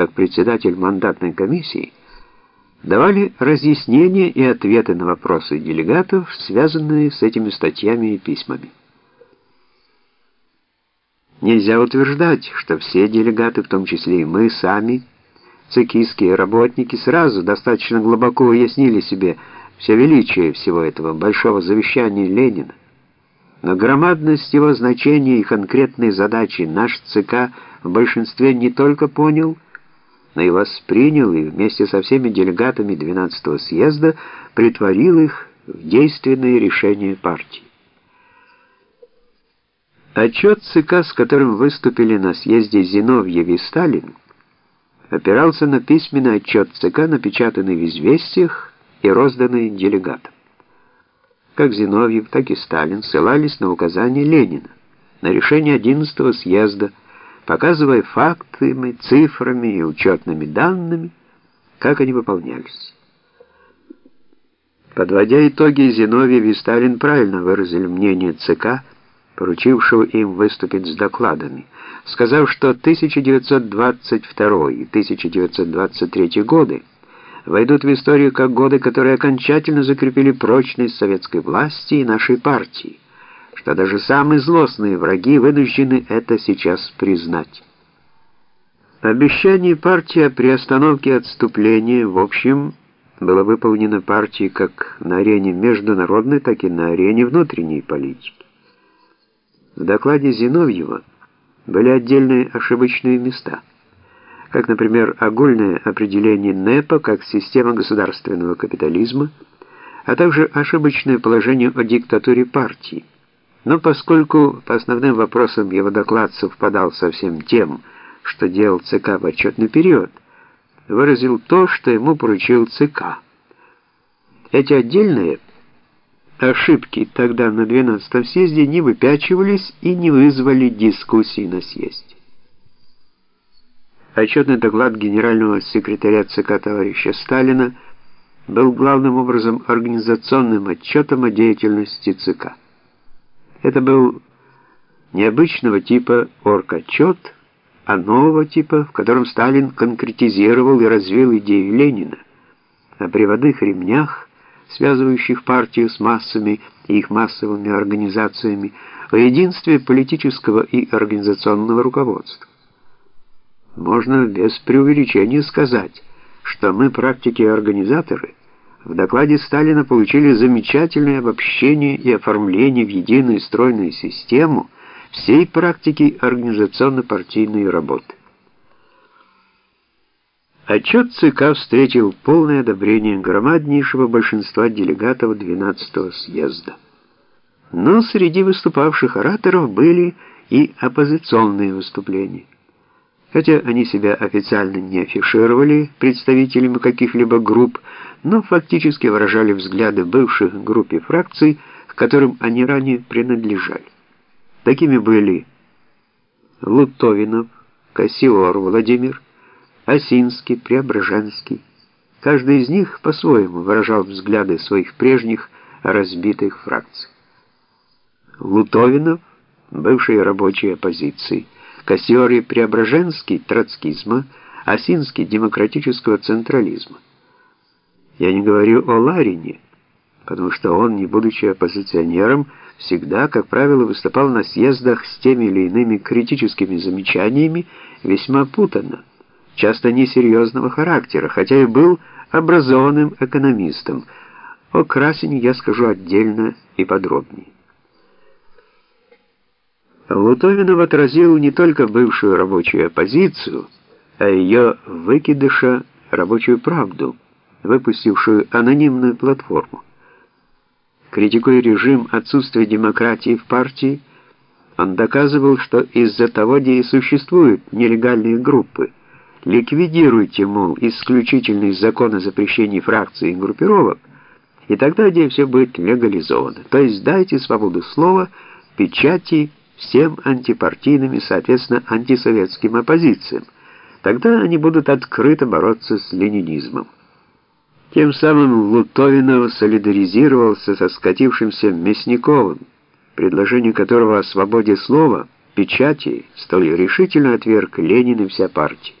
как председатель мандатной комиссии, давали разъяснения и ответы на вопросы делегатов, связанные с этими статьями и письмами. Нельзя утверждать, что все делегаты, в том числе и мы сами, цикистские работники, сразу достаточно глубоко уяснили себе все величие всего этого большого завещания Ленина. Но громадность его значения и конкретные задачи наш ЦК в большинстве не только понял, но и воспринял и вместе со всеми делегатами 12-го съезда притворил их в действенные решения партии. Отчет ЦК, с которым выступили на съезде Зиновьев и Сталин, опирался на письменный отчет ЦК, напечатанный в «Известиях» и розданный делегатам. Как Зиновьев, так и Сталин ссылались на указания Ленина, на решение 11-го съезда, показывая фактами, цифрами и учетными данными, как они выполнялись. Подводя итоги, Зиновьев и Сталин правильно выразили мнение ЦК, поручившего им выступить с докладами, сказав, что 1922 и 1923 годы войдут в историю как годы, которые окончательно закрепили прочность советской власти и нашей партии, что даже самые злостные враги вынуждены это сейчас признать. Обещание партии о приостановке отступления, в общем, было выполнено партией как на арене международной, так и на арене внутренней политики. В докладе Зиновьева были отдельные ошибочные места, как, например, огульное определение НЭПа как система государственного капитализма, а также ошибочное положение о диктатуре партии. Но поскольку по основным вопросам его доклад совпадал со всем тем, что делал ЦК в отчетный период, выразил то, что ему поручил ЦК. Эти отдельные ошибки тогда на 12-м съезде не выпячивались и не вызвали дискуссий на съезде. Отчетный доклад генерального секретаря ЦК товарища Сталина был главным образом организационным отчетом о деятельности ЦК. Это был необычного типа орготчет, а нового типа, в котором Сталин конкретизировал и развил идею Ленина о приводных ремнях, связывающих партию с массами и их массовыми организациями, о единстве политического и организационного руководства. Можно без преувеличения сказать, что мы, практики и организаторы, в докладе Сталина получили замечательное обобщение и оформление в единую стройную систему всей практики организационно-партийной работы. Отчет ЦК встретил полное одобрение громаднейшего большинства делегатов 12-го съезда. Но среди выступавших ораторов были и оппозиционные выступления. Хотя они себя официально не афишировали представителями каких-либо групп, но фактически выражали взгляды бывших групп и фракций, к которым они ранее принадлежали. Такими были Лутовинов, Кассиор Владимир, Осинский, Преображенский. Каждый из них по-своему выражал взгляды своих прежних разбитых фракций. Лутовинов, бывший рабочей оппозиции, Кассиори Преображенский троцкизма, Осинский демократического централизма. Я не говорю о Ларине, потому что он, не будучи оппозиционером, всегда, как правило, выступал на съездах с теми или иными критическими замечаниями весьма путанно часто несерьезного характера, хотя и был образованным экономистом. О Красине я скажу отдельно и подробнее. Лутовинов отразил не только бывшую рабочую оппозицию, а ее выкидыша «Рабочую правду», выпустившую анонимную платформу. Критикуя режим отсутствия демократии в партии, он доказывал, что из-за того, где и существуют нелегальные группы, Ликвидируйте, мол, исключительный закон о запрещении фракций и группировок, и тогда где все будет легализовано. То есть дайте свободу слова, печати всем антипартийным и, соответственно, антисоветским оппозициям. Тогда они будут открыто бороться с ленинизмом. Тем самым Лутовинов солидаризировался со скатившимся Мясниковым, предложение которого о свободе слова, печати, столь решительно отверг Ленин и вся партия.